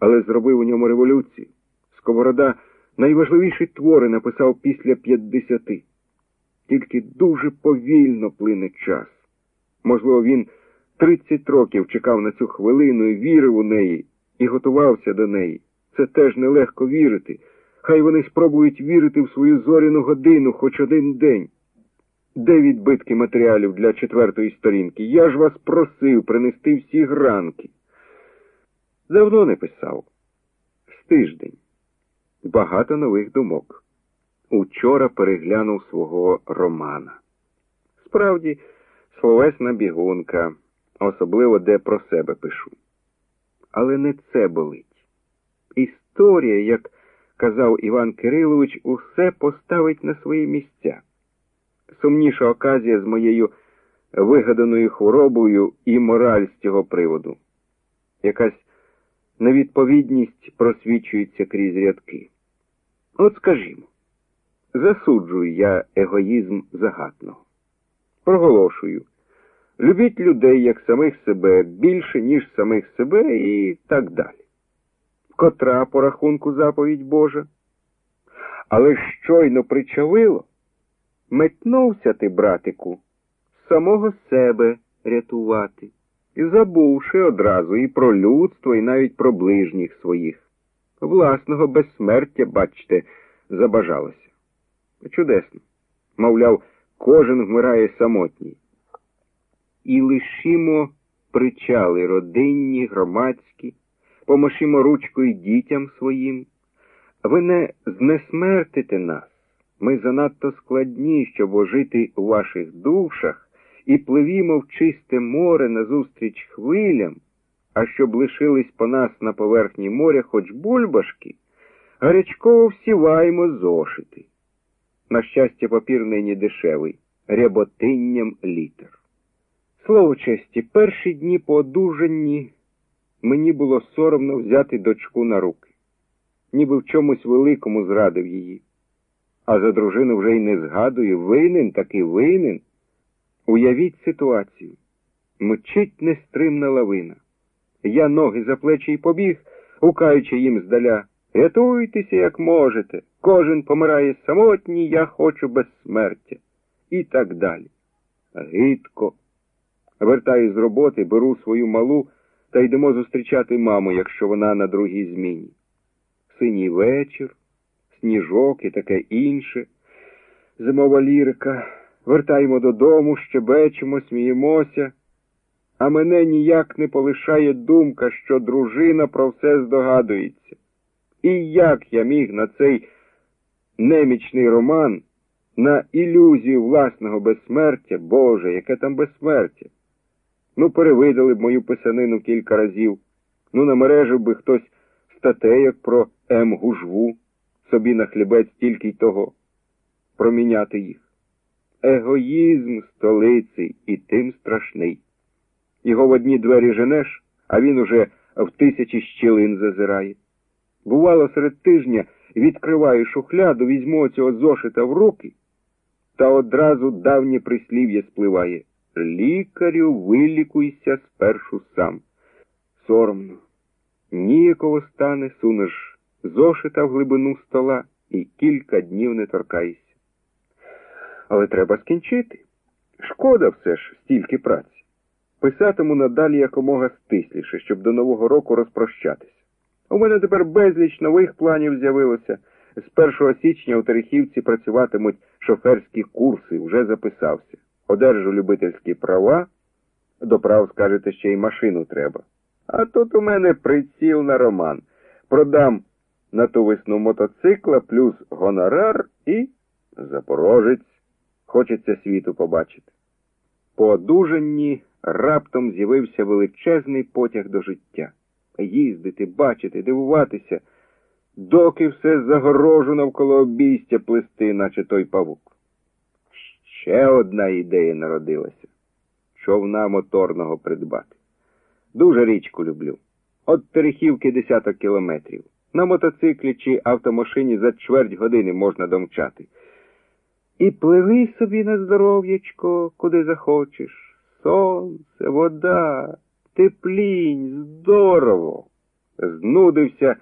але зробив у ньому революцію. Сковорода найважливіші твори написав після п'ятдесяти. Тільки дуже повільно плине час. Можливо, він тридцять років чекав на цю хвилину і вірив у неї і готувався до неї. Це теж нелегко вірити. Хай вони спробують вірити в свою зоряну годину хоч один день. Де відбитки матеріалів для четвертої сторінки? Я ж вас просив принести всі гранки. Давно не писав. З тиждень. Багато нових думок. Учора переглянув свого романа. Справді, словесна бігунка, особливо де про себе пишу. Але не це болить. Історія, як казав Іван Кирилович, усе поставить на свої місця. Сумніша оказія з моєю вигаданою хворобою і мораль з цього приводу. Якась невідповідність просвічується крізь рядки. От скажімо, засуджую я егоїзм загатного. Проголошую. Любіть людей як самих себе більше, ніж самих себе, і так далі. Котра по рахунку заповідь Божа. Але щойно причавило, метнувся ти, братику, самого себе рятувати, і забувши одразу і про людство, і навіть про ближніх своїх. Власного безсмертя, бачте, забажалося. Чудесно. Мовляв, кожен вмирає самотній. І лишімо причали родинні, громадські, помашімо ручкою дітям своїм. Ви не знесмертите нас. Ми занадто складні, щоб ожити у ваших душах і пливімо в чисте море назустріч хвилям, а щоб лишились по нас на поверхні моря хоч бульбашки, гарячково всіваємо зошити. На щастя, папір нині дешевий, ряботинням літер. Слово честі, перші дні по одужанні мені було соромно взяти дочку на руки, ніби в чомусь великому зрадив її. А за дружину вже й не згадую, винен таки винен. Уявіть ситуацію. Мчить нестримна лавина. Я ноги за плечі й побіг, гукаючи їм здаля. Рятуйтеся, як можете. Кожен помирає самотній, я хочу безсмертя. І так далі. Гидко. Вертаю з роботи, беру свою малу та йдемо зустрічати маму, якщо вона на другій зміні. Синій вечір, сніжок і таке інше. Зимова лірика. Вертаємо додому, щебечемо, сміємося, а мене ніяк не полишає думка, що дружина про все здогадується. І як я міг на цей немічний роман, на ілюзію власного безсмертя, Боже, яке там безсмертя? Ну, перевидали б мою писанину кілька разів, ну, намережив би хтось статейок про М. Гужву, собі на хлібець тільки й того, проміняти їх. Егоїзм столиці і тим страшний. Його в одні двері женеш, а він уже в тисячі щілин зазирає. Бувало, серед тижня відкриваю шухляду, візьму цього зошита в руки, та одразу давнє прислів'я спливає. Лікарю, вилікуйся спершу сам. Соромно. Ніяково стане, сунеш зошита в глибину стола і кілька днів не торкаєшся. Але треба скінчити. Шкода все ж стільки праці. Писатиму надалі якомога стисліше, щоб до Нового року розпрощатися. У мене тепер безліч нових планів з'явилося. З 1 січня у Терехівці працюватимуть шоферські курси, вже записався. Одержу любительські права, до прав, скажете, ще й машину треба. А тут у мене приціл на роман. Продам на ту весну мотоцикла плюс гонорар і запорожець. Хочеться світу побачити. По одужанні раптом з'явився величезний потяг до життя. Їздити, бачити, дивуватися, доки все загорожу навколо обійстя плести, наче той павук. Ще одна ідея народилася човна моторного придбати. Дуже річку люблю. От Терехівки десяток кілометрів. На мотоциклі чи автомашині за чверть години можна домчати. І пливи собі на здоров'ячко, куди захочеш. Сонце, вода, теплінь, здорово. знудився